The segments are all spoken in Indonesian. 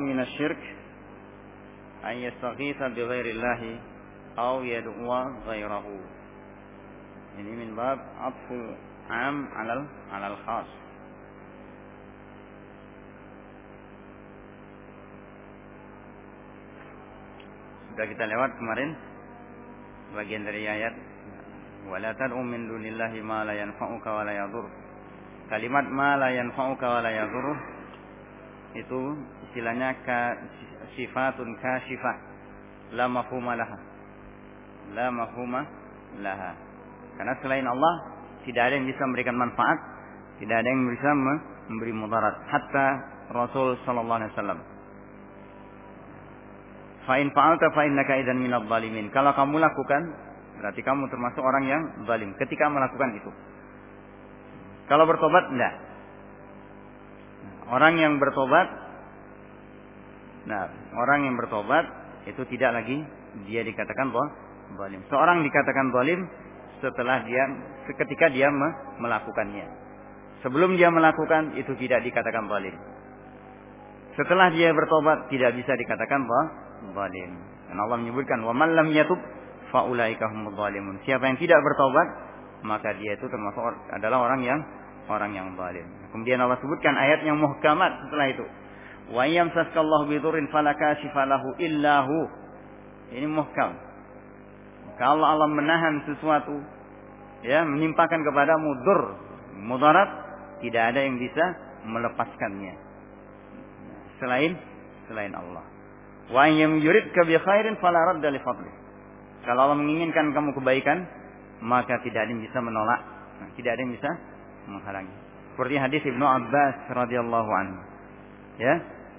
من الشرك أن يستغيث بغير الله أو يدعو غيره ini min bab atful am alal alal khas sudah kita lewat kemarin bagian dari ayat wala tad'u min dunillahi ma la yanfa'uka wa la yadur kalimat ma la yanfa'uka wa la yadur itu istilahnya ka, sifatun kasyifah la mafhuma laha. La mafhuma laha. Karena selain Allah tidak ada yang bisa memberikan manfaat tidak ada yang bisa memberi mudarat. Hatta Rasul sallallahu alaihi wasallam. Fa in fa'alta fa innaka idzan minadh dhalimin kalau kamu lakukan berarti kamu termasuk orang yang zalim. Ketika melakukan itu. Kalau bertobat enggak orang yang bertobat Nah, orang yang bertobat itu tidak lagi dia dikatakan bahwa zalim. Seorang dikatakan zalim setelah dia ketika dia melakukannya. Sebelum dia melakukan itu tidak dikatakan zalim. Setelah dia bertobat tidak bisa dikatakan bahwa zalim. Dan Allah menyebutkan wa man lam yatub faulaika humudz zalimun. Siapa yang tidak bertobat maka dia itu termasuk adalah orang yang orang yang zalim. Kemudian Allah sebutkan ayat yang muhkamat setelah itu. Wa yamsaskallahu bidurrin fala kashifa lahu illahu. Ini muhkam. Kalau Allah menahan sesuatu ya menimpakan kepadamu dur mudarat tidak ada yang bisa melepaskannya selain selain Allah. Wa yam yuridka bi khairin fala radda li fadli. Kalau Allah menginginkan kamu kebaikan, maka tidak ada yang bisa menolak, tidak ada yang bisa menghalangi. Seperti hadis Ibnu Abbas radhiyallahu anhu. Ya,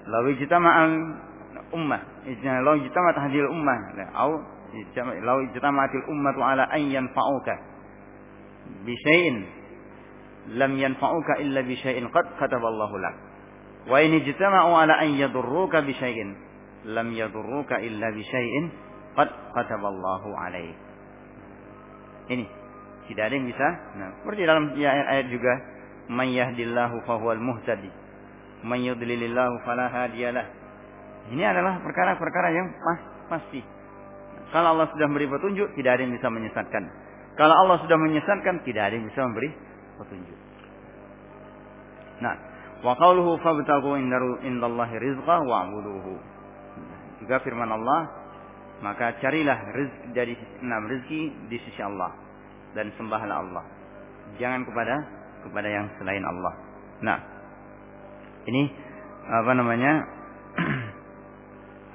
لو اجتمع الأمة لو اجتمعت هذه الأمة أو لو اجتمعت الأمة على أن ينفعوك بشيء لم ينفعوك إلا بشيء قد كتب الله لك وإن اجتمعوا على أن يضروك بشيء لم يضروك إلا بشيء قد كتب الله عليك ini tidak ada yang bisa nah seperti dalam ayat juga man yahdillahu fahuwal muhtadi man yudlilillahu fala hadiyalah. Ini adalah perkara-perkara yang pas, pasti. Kalau Allah sudah memberi petunjuk, tidak ada yang bisa menyesatkan. Kalau Allah sudah menyesatkan, tidak ada yang bisa memberi petunjuk. Nah, wa qawluhu fabtagu indallahi rizqa wa'buduhu. Juga firman Allah, maka carilah rezeki dari enam rezeki di sisi Allah dan sembahlah Allah. Jangan kepada kepada yang selain Allah. Nah, ini apa namanya?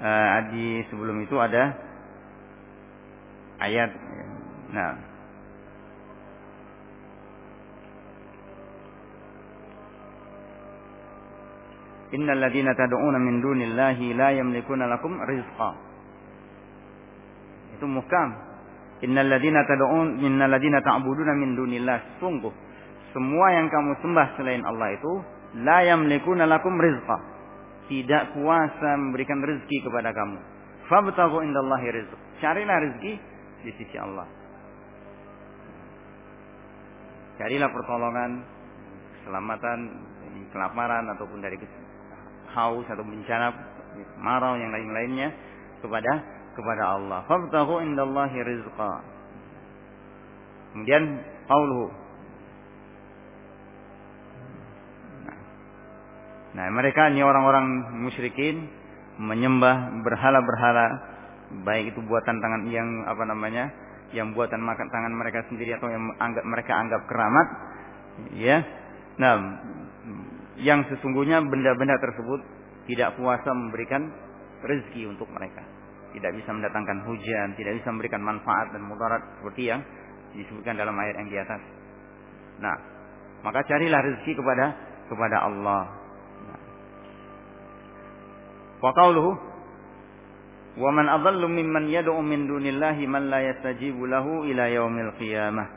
uh, di sebelum itu ada ayat nah Innal ladzina tad'una min dunillahi la yamlikuna lakum rizqa. Itu muhkam. Innal ladzina tad'un minnal ladzina ta'buduna min dunillah. Sungguh semua yang kamu sembah selain Allah itu la yamlikuna lakum rizqa. Tidak kuasa memberikan rezeki kepada kamu. Fabtaghu indallahi rizq. Carilah rezeki di sisi Allah. Carilah pertolongan, keselamatan, kelaparan ataupun dari haus atau bencana marau yang lain-lainnya kepada kepada Allah. Fabtaghu indallahi rizqa. Kemudian qauluhu Nah, mereka ini orang-orang musyrikin menyembah berhala-berhala baik itu buatan tangan yang apa namanya? yang buatan makan tangan mereka sendiri atau yang anggap mereka anggap keramat ya. Nah, yang sesungguhnya benda-benda tersebut tidak kuasa memberikan rezeki untuk mereka. Tidak bisa mendatangkan hujan, tidak bisa memberikan manfaat dan mudarat seperti yang disebutkan dalam ayat yang di atas. Nah, maka carilah rezeki kepada kepada Allah Wa qawluhu Wa man adallu mimman yad'u min dunillahi man la yastajibu lahu ila yaumil qiyamah.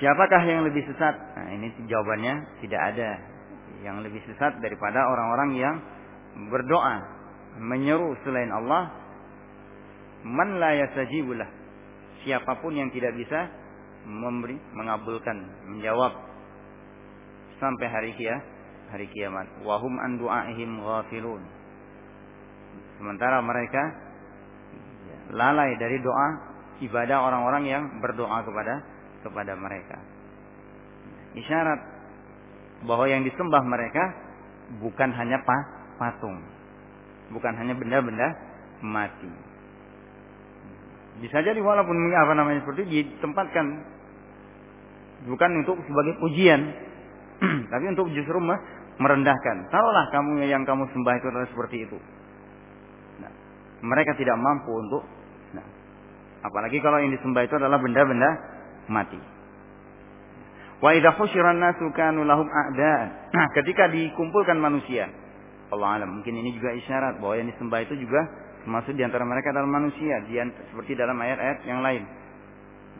Siapakah yang lebih sesat? Nah, ini jawabannya tidak ada yang lebih sesat daripada orang-orang yang berdoa menyeru selain Allah man la yastajibu lah. Siapa pun yang tidak bisa memberi mengabulkan menjawab sampai hari kia hari kiamat. Wahum an du'aihim ghafilun. Sementara mereka lalai dari doa ibadah orang-orang yang berdoa kepada kepada mereka. Isyarat bahwa yang disembah mereka bukan hanya patung, bukan hanya benda-benda mati. Bisa jadi walaupun apa namanya seperti ditempatkan bukan untuk sebagai pujian, tapi untuk justru merendahkan. Taruhlah kamu yang kamu sembah itu adalah seperti itu. Nah, mereka tidak mampu untuk, nah, apalagi kalau yang disembah itu adalah benda-benda mati. Wa idza husyiran nasu kanu lahum a'da'an. Nah, ketika dikumpulkan manusia, Allah alam, mungkin ini juga isyarat bahwa yang disembah itu juga termasuk di antara mereka adalah manusia, seperti dalam ayat-ayat yang lain.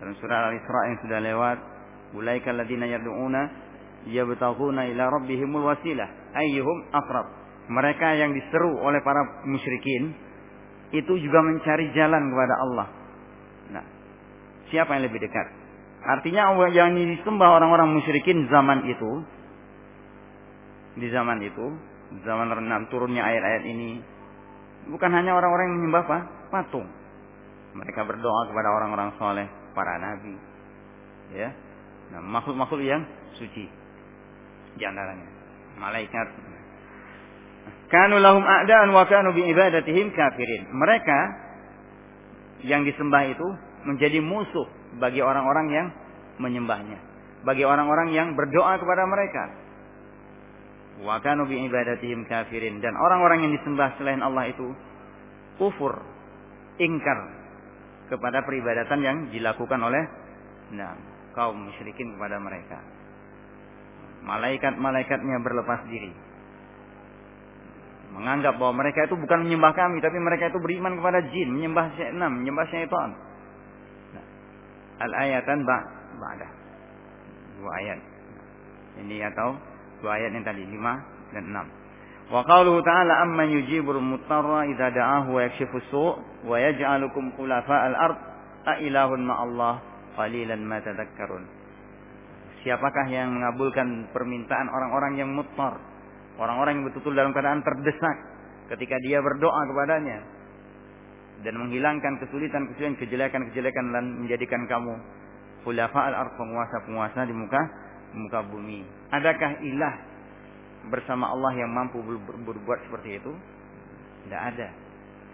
Dalam surah Al-Isra yang sudah lewat, ulaika alladziina yad'una yabtaghuna ila rabbihimul wasilah ayyuhum aqrab. Mereka yang diseru oleh para musyrikin itu juga mencari jalan kepada Allah. Nah, siapa yang lebih dekat? Artinya yang disembah orang-orang musyrikin zaman itu di zaman itu, zaman renam turunnya ayat-ayat ini bukan hanya orang-orang yang menyembah apa? patung. Mereka berdoa kepada orang-orang soleh, para nabi. Ya. Nah, makhluk-makhluk yang suci di antaranya malaikat kanu lahum a'daan wa kanu bi ibadatihim kafirin mereka yang disembah itu menjadi musuh bagi orang-orang yang menyembahnya bagi orang-orang yang berdoa kepada mereka wa kanu ibadatihim kafirin dan orang-orang yang disembah selain Allah itu kufur ingkar kepada peribadatan yang dilakukan oleh nah, kaum musyrikin kepada mereka malaikat-malaikatnya berlepas diri. Menganggap bahwa mereka itu bukan menyembah kami, tapi mereka itu beriman kepada jin, menyembah syaitan, menyembah syaitan. Al-ayatan ba'da. Dua ayat. Ini atau dua ayat yang tadi, lima dan enam. Wa qawluhu ta'ala amman yujibul mutarra idza da'ahu wa yakshifu su' wa yaj'alukum khulafa'al ard a ilahun ma'allah qalilan ma tadhakkarun. Siapakah yang mengabulkan permintaan orang-orang yang mutar? Orang-orang yang betul-betul dalam keadaan terdesak ketika dia berdoa kepadanya dan menghilangkan kesulitan-kesulitan, kejelekan-kejelekan dan menjadikan kamu khulafa al-ard penguasa-penguasa di muka muka bumi. Adakah ilah bersama Allah yang mampu ber berbuat seperti itu? Tidak ada.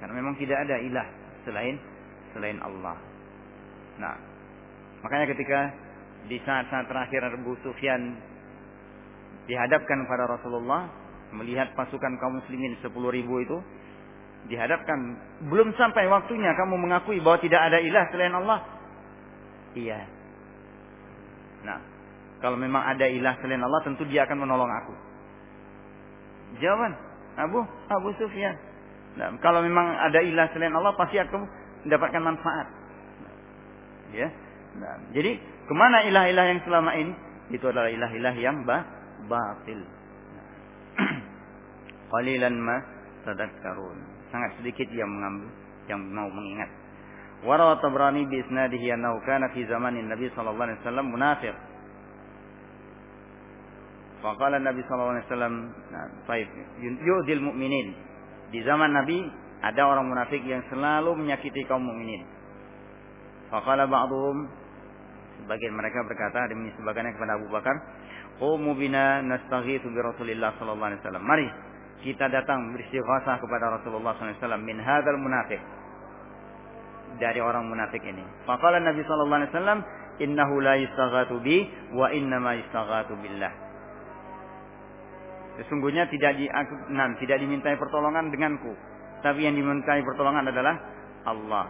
Karena memang tidak ada ilah selain selain Allah. Nah, makanya ketika di saat-saat terakhir Abu Sufyan dihadapkan pada Rasulullah melihat pasukan kaum muslimin 10 ribu itu dihadapkan. Belum sampai waktunya kamu mengakui bahwa tidak ada ilah selain Allah. Iya. Nah kalau memang ada ilah selain Allah tentu dia akan menolong aku. Jawaban Abu Abu Sufyan. Nah, kalau memang ada ilah selain Allah pasti aku mendapatkan manfaat. Ya. Nah, jadi Ke mana ilah-ilah yang selama ini? Itu adalah ilah-ilah yang ba batil. Qalilan ma tadakkarun. Sangat sedikit yang mengambil, yang mau mengingat. Warawa Tabrani bi isnadihi annahu kana fi zamanin Nabi sallallahu alaihi wasallam munafiq. Faqala Nabi sallallahu alaihi wasallam, "Baik, yu'dil mu'minin." Di zaman Nabi ada orang munafik yang selalu menyakiti kaum mukminin. Faqala ba'dhum Sebagian mereka berkata demi sebagiannya kepada Abu Bakar, "Qumu bina nastaghitsu bi Rasulillah sallallahu alaihi wasallam." Mari kita datang beristighosah kepada Rasulullah wasallam min hadzal munafiq. Dari orang munafik ini. Faqala Nabi alaihi wasallam, "Innahu la yastaghatu bi wa innama yastaghatu billah." Sesungguhnya tidak di nah, tidak dimintai pertolongan denganku, tapi yang dimintai pertolongan adalah Allah.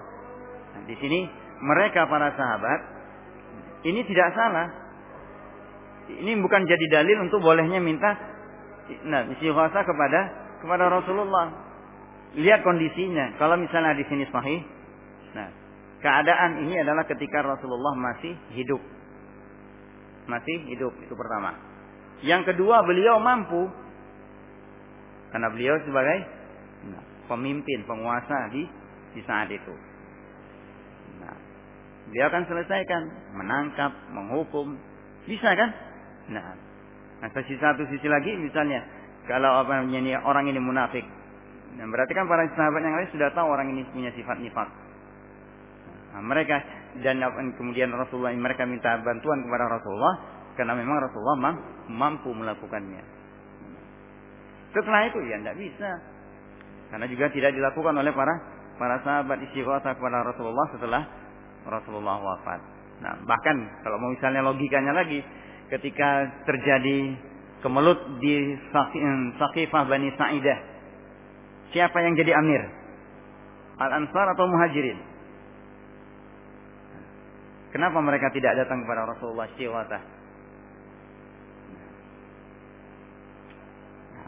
Nah, di sini mereka para sahabat ini tidak salah. Ini bukan jadi dalil untuk bolehnya minta nah istighatsah kepada kepada Rasulullah. Lihat kondisinya. Kalau misalnya di sini sahih, nah keadaan ini adalah ketika Rasulullah masih hidup. Masih hidup itu pertama. Yang kedua beliau mampu karena beliau sebagai nah, pemimpin, penguasa di di saat itu. Dia akan selesaikan, menangkap, menghukum, bisa kan? Nah, Nah, sisi satu sisi lagi misalnya kalau apa namanya orang ini munafik. Nah, berarti kan para sahabat yang lain sudah tahu orang ini punya sifat nifak. Nah, mereka dan kemudian Rasulullah mereka minta bantuan kepada Rasulullah karena memang Rasulullah mampu melakukannya. Setelah itu ya tidak bisa. Karena juga tidak dilakukan oleh para para sahabat istighatsah kepada Rasulullah setelah Rasulullah wafat. Nah, bahkan kalau mau misalnya logikanya lagi, ketika terjadi kemelut di Saqifah Bani Sa'idah, siapa yang jadi amir? Al-Ansar atau Muhajirin? Kenapa mereka tidak datang kepada Rasulullah istighatsah?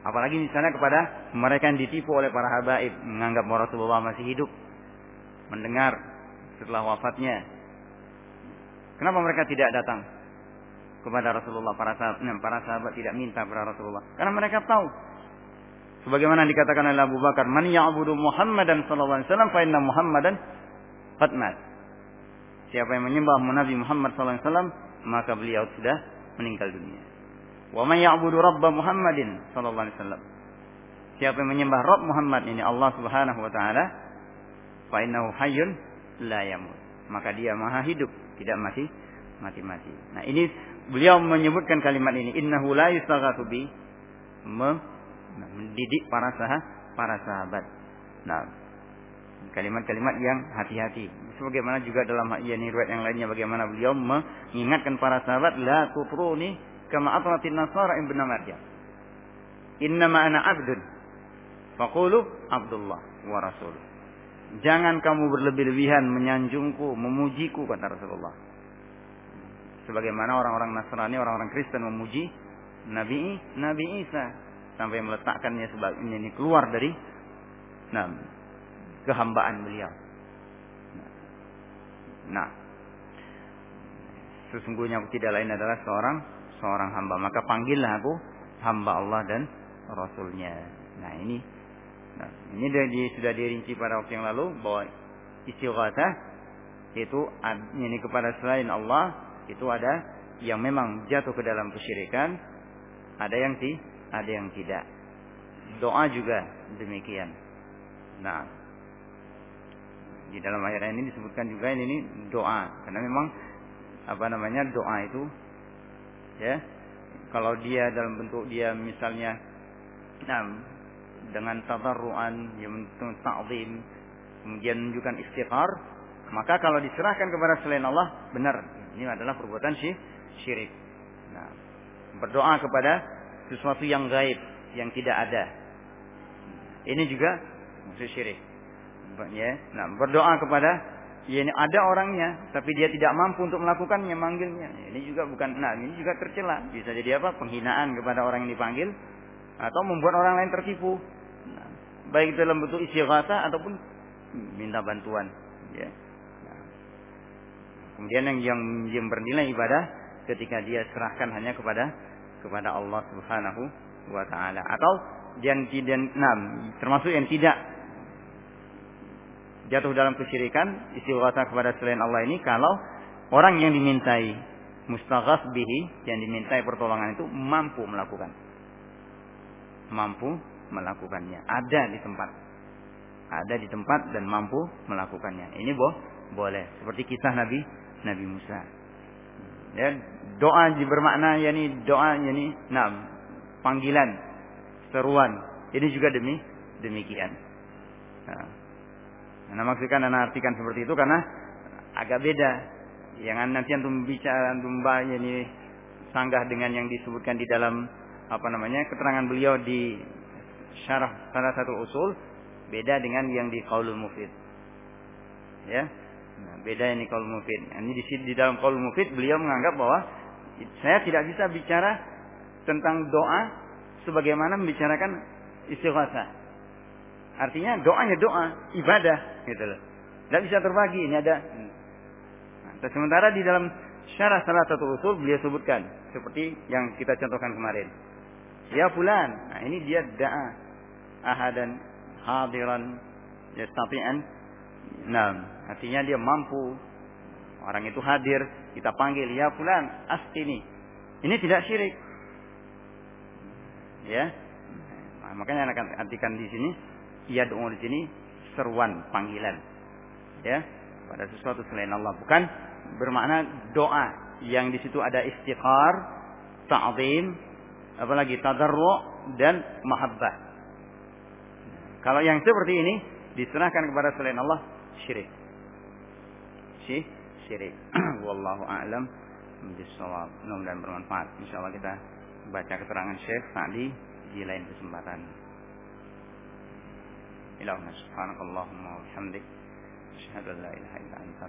Apalagi misalnya kepada mereka yang ditipu oleh para habaib, menganggap Rasulullah masih hidup, mendengar setelah wafatnya. Kenapa mereka tidak datang kepada Rasulullah? Para sahabat, nah, para sahabat tidak minta kepada Rasulullah, karena mereka tahu. Sebagaimana dikatakan oleh Abu Bakar, "Man ya'budu Muhammadan sallallahu alaihi wasallam fa inna Muhammadan qad mat." Siapa yang menyembah Nabi Muhammad sallallahu alaihi wasallam, maka beliau sudah meninggal dunia. Wa man ya'budu Rabb Muhammadin sallallahu alaihi wasallam. Siapa yang menyembah Rabb Muhammad ini Allah Subhanahu wa taala, fa innahu hayyun la yamut. Maka dia maha hidup, tidak mati mati-mati. Nah, ini beliau menyebutkan kalimat ini innahu la yustaghatsu bi mendidik para sahabat para sahabat. Nah, kalimat-kalimat yang hati-hati. Sebagaimana juga dalam yakni riwayat yang lainnya bagaimana beliau mengingatkan para sahabat la tutruni kama atratin nasara ibn Maryam. Innama ana abdun. Faqulu Abdullah wa Rasul. Jangan kamu berlebih-lebihan menyanjungku, memujiku kata Rasulullah. Sebagaimana orang-orang Nasrani, orang-orang Kristen memuji Nabi Nabi Isa. Sampai meletakkannya sebagai ini keluar dari nah, kehambaan beliau. Nah, sesungguhnya tidak lain adalah seorang seorang hamba. Maka panggillah aku hamba Allah dan Rasulnya. Nah ini nah, ini di, sudah dirinci pada waktu yang lalu bahwa istighatsah itu ini kepada selain Allah itu ada yang memang jatuh ke dalam kesyirikan ada yang ti ada yang tidak. Doa juga demikian. Nah di dalam ayat ini disebutkan juga ini, ini doa. Karena memang apa namanya doa itu ya kalau dia dalam bentuk dia misalnya nah, dengan tadarruan yang bentuk ta'zim kemudian menunjukkan istighfar maka kalau diserahkan kepada selain Allah benar ini adalah perbuatan syirik nah berdoa kepada sesuatu yang gaib yang tidak ada ini juga maksud syirik ya nah berdoa kepada Ya ini ada orangnya, tapi dia tidak mampu untuk melakukannya, manggilnya. Ini juga bukan, nah ini juga tercela. Bisa jadi apa? Penghinaan kepada orang yang dipanggil, atau membuat orang lain tertipu. Nah, baik dalam bentuk istighatsah ataupun minta bantuan. Ya. Kemudian yang, yang yang bernilai ibadah ketika dia serahkan hanya kepada kepada Allah Subhanahu wa taala. Atau yang tidak nah, termasuk yang tidak jatuh dalam kesyirikan istighatsah kepada selain Allah ini kalau orang yang dimintai mustaghas bihi yang dimintai pertolongan itu mampu melakukan. Mampu melakukannya. Ada di tempat. Ada di tempat dan mampu melakukannya. Ini boh boleh. Seperti kisah Nabi Nabi Musa ya doa bermakna yakni doa yakni nah panggilan seruan ini juga demi demikian nah, Nah, maksudkan anak artikan seperti itu karena agak beda. Jangan nanti antum bicara antum ini sanggah dengan yang disebutkan di dalam apa namanya keterangan beliau di syarah salah satu usul beda dengan yang di qaulul mufid. Ya. Nah, beda ini qaulul mufid. Ini di di dalam qaulul mufid beliau menganggap bahwa saya tidak bisa bicara tentang doa sebagaimana membicarakan istighatsah. Artinya doanya doa, ibadah gitu loh. Tidak bisa terbagi, ini ada. Nah, sementara di dalam syarah salah satu usul beliau sebutkan seperti yang kita contohkan kemarin. Ya fulan, nah ini dia da'a ahadan hadiran yastati'an. Nah, artinya dia mampu. Orang itu hadir, kita panggil ya fulan, astini. Ini tidak syirik. Ya. Nah, makanya akan artikan di sini ia doa di sini seruan panggilan. Ya, pada sesuatu selain Allah bukan bermakna doa yang di situ ada istighfar, ta'zim, apalagi tadarru dan mahabbah. Kalau yang seperti ini diserahkan kepada selain Allah syirik. Syirik. Syirik. Wallahu a'lam bisawab. Mudah-mudahan bermanfaat. Insyaallah kita baca keterangan Syekh Sa'di di lain kesempatan. Ilahumma subhanakallahumma wa bihamdik asyhadu an la ilaha illa anta